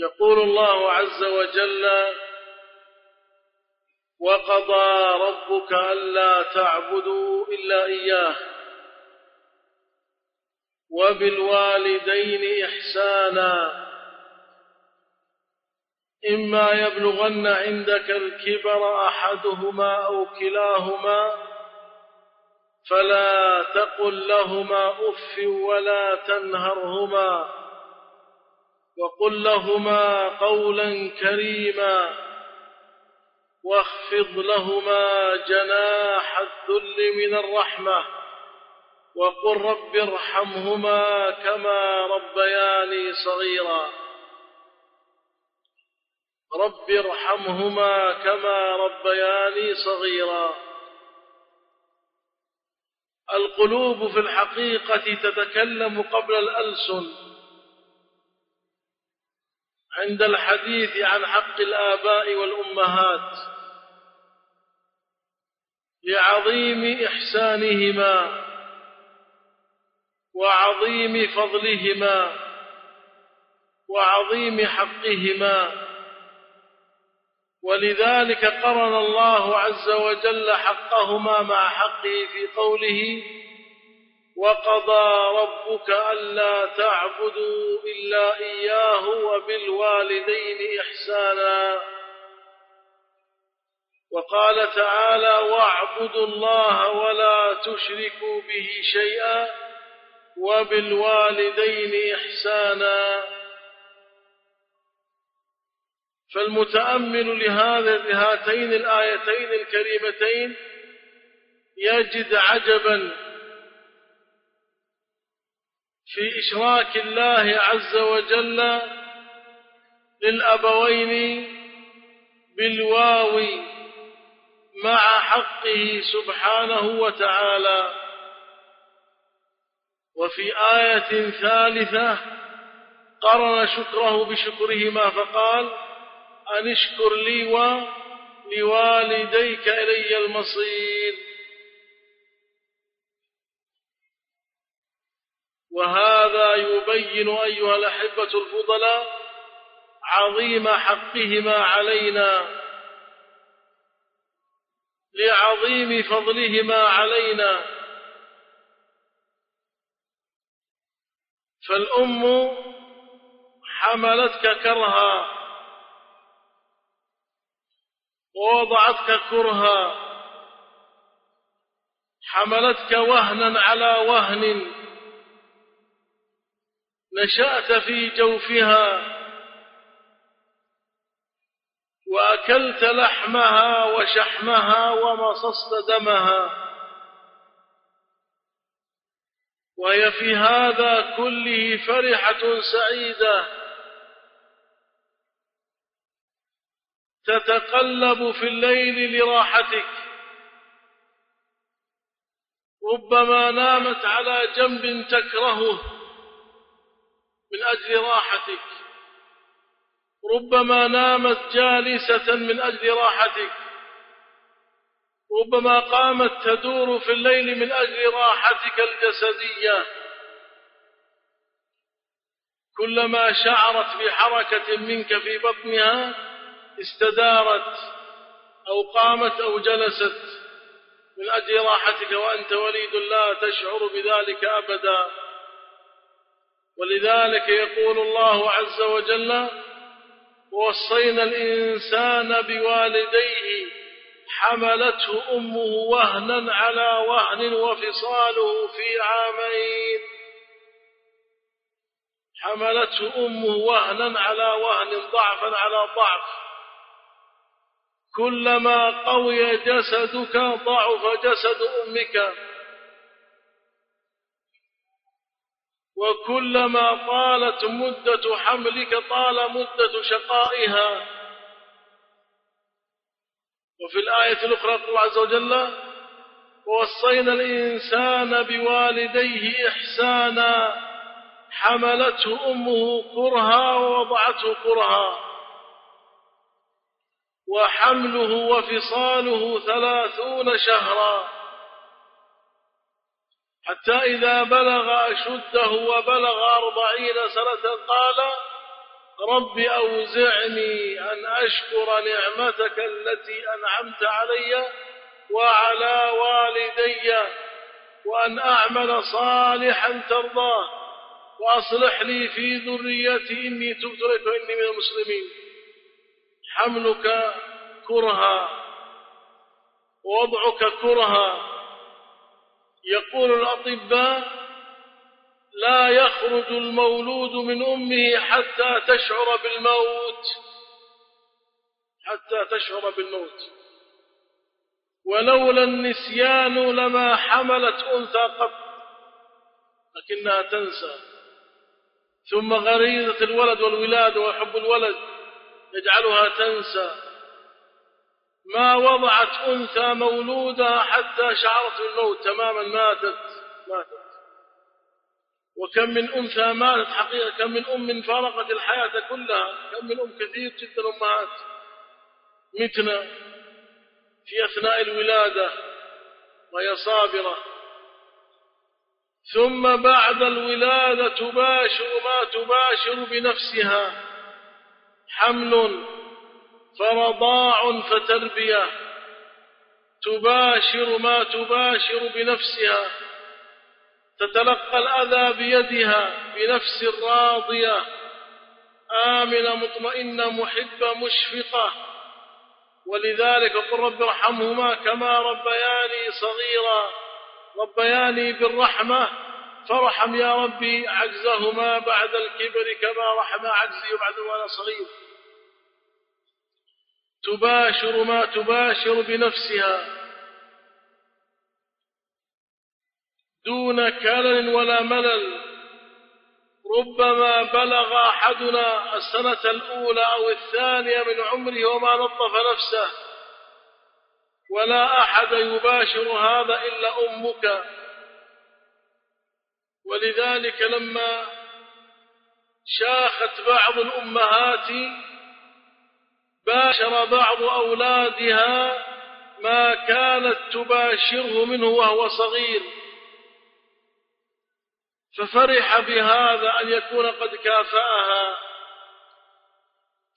يقول الله عز وجل وقضى ربك ألا تعبدوا إلا إياه وبالوالدين إحسانا إما يبلغن عندك الكبر أحدهما أو كلاهما فلا تقل لهما أف ولا تنهرهما وقل لهما قولا كريما واخفض لهما جناح الذل من الرحمة وقل رب ارحمهما كما ربياني صغيرا رب ارحمهما كما ربياني صغيرا القلوب في الحقيقة تتكلم قبل الألسن عند الحديث عن حق الآباء والأمهات لعظيم إحسانهما وعظيم فضلهما وعظيم حقهما. ولذلك قرن الله عز وجل حقهما مع حقه في قوله وقضى ربك ألا تعبدوا إلا إياه وبالوالدين إحسانا. وقال تعالى واعبدوا الله ولا تشركوا به شيئا وبالوالدين إحسانا. فالمتأمل لهذا لهاتين الآيتين الكريمتين يجد عجبا في إشراك الله عز وجل للأبوين بالواو مع حقه سبحانه وتعالى. وفي آية ثالثة قرن شكره بشكرهما فقال أن اشكر لي ولوالديك إلي المصير. وهذا يبين أيها الأحبة الفضلاء عظيم حقهما علينا لعظيم فضلهما علينا. فالأم حملتك كرها ووضعتك كرها حملتك وهنا على وهن. نشأت في جوفها وأكلت لحمها وشحمها ومصصت دمها. وهي في هذا كله فرحة سعيدة. تتقلب في الليل لراحتك. ربما نامت على جنب تكرهه. من أجل راحتك. ربما نامت جالسة من أجل راحتك. ربما قامت تدور في الليل من أجل راحتك الجسدية. كلما شعرت بحركة منك في بطنها استدارت أو قامت أو جلست من أجل راحتك وأنت وليد لا تشعر بذلك أبدا. ولذلك يقول الله عز وجل ووصينا الإنسان بوالديه حملته أمه وهنا على وهن وفصاله في عامين. حملته أمه وهنا على وهن ضعفا على ضعف. كلما قوي جسدك ضعف جسد أمك. وكلما طالت مدة حملك طال مدة شقائها. وفي الآية الأخرى قال الله عز وجل ووصينا الإنسان بوالديه إحسانا حملته أمه كرها ووضعته كرها وحمله وفصاله ثلاثون شهرا. حتى إذا بلغ أشده وبلغ أربعين سنة قال رب أوزعني أن أشكر نعمتك التي أنعمت علي وعلى والدي وأن أعمل صالحا ترضاه وأصلح لي في ذريتي إني تبت لك وإني من المسلمين. حملك كرها ووضعك كرها يقول الأطباء لا يخرج المولود من أمه حتى تشعر بالموت حتى تشعر بالموت. ولولا النسيان لما حملت أنثى قط لكنها تنسى. ثم غريزة الولد والولادة وحب الولد يجعلها تنسى. ما وضعت أنثى مولودها حتى شعرت بالموت تماما ماتت. ماتت. وكم من أنثى ماتت حقيقة كم من أم فارقت الحياة كلها كم من أم كثير جدا أمهات. متنا في أثناء الولادة وهي صابرة. ثم بعد الولادة تباشر ما تباشر بنفسها. حمل فرضاع فتربية. تباشر ما تباشر بنفسها. تتلقى الأذى بيدها بنفس راضية. آمنة مطمئنة محبة مشفقة. ولذلك قل رب ارحمهما كما ربياني صغيرا. ربياني بالرحمة. فرحم يا ربي عجزهما بعد الكبر كما رحم عجزي بعد وأنا صغير. تباشر ما تباشر بنفسها دون كلل ولا ملل. ربما بلغ أحدنا السنة الأولى أو الثانية من عمره وما نظف نفسه. ولا أحد يباشر هذا إلا أمك. ولذلك لما شاخت بعض الأمهات باشر بعض أولادها ما كانت تباشره منه وهو صغير. ففرح بهذا أن يكون قد كافأها.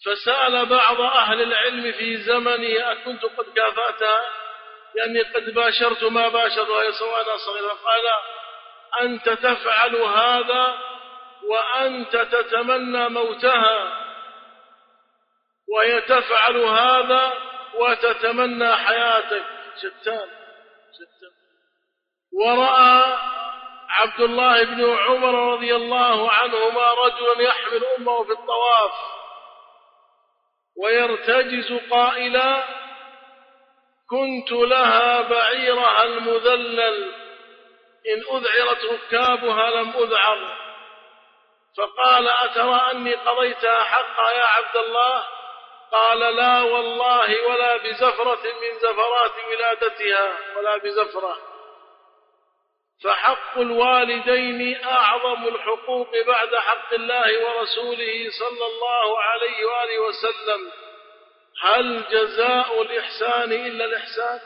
فسأل بعض أهل العلم في زمنه أكنت قد كافأتها لأني قد باشرت ما باشرت وهي سواء صغيرة قال أنت تفعل هذا وأنت تتمنى موتها. وهي تفعل هذا وتتمنى حياتك. شتان شتان. ورأى عبد الله بن عمر رضي الله عنهما رجلا يحمل أمه في الطواف ويرتجز قائلا كنت لها بعيرها المذلل. إن أذعرت ركابها لم أذعر. فقال أترى أني قضيتها حقا يا عبد الله؟ قال لا والله ولا بزفرة من زفرات ولادتها ولا بزفرة. فحق الوالدين أعظم الحقوق بعد حق الله ورسوله صلى الله عليه وآله وسلم. هل جزاء الإحسان إلا الإحسان؟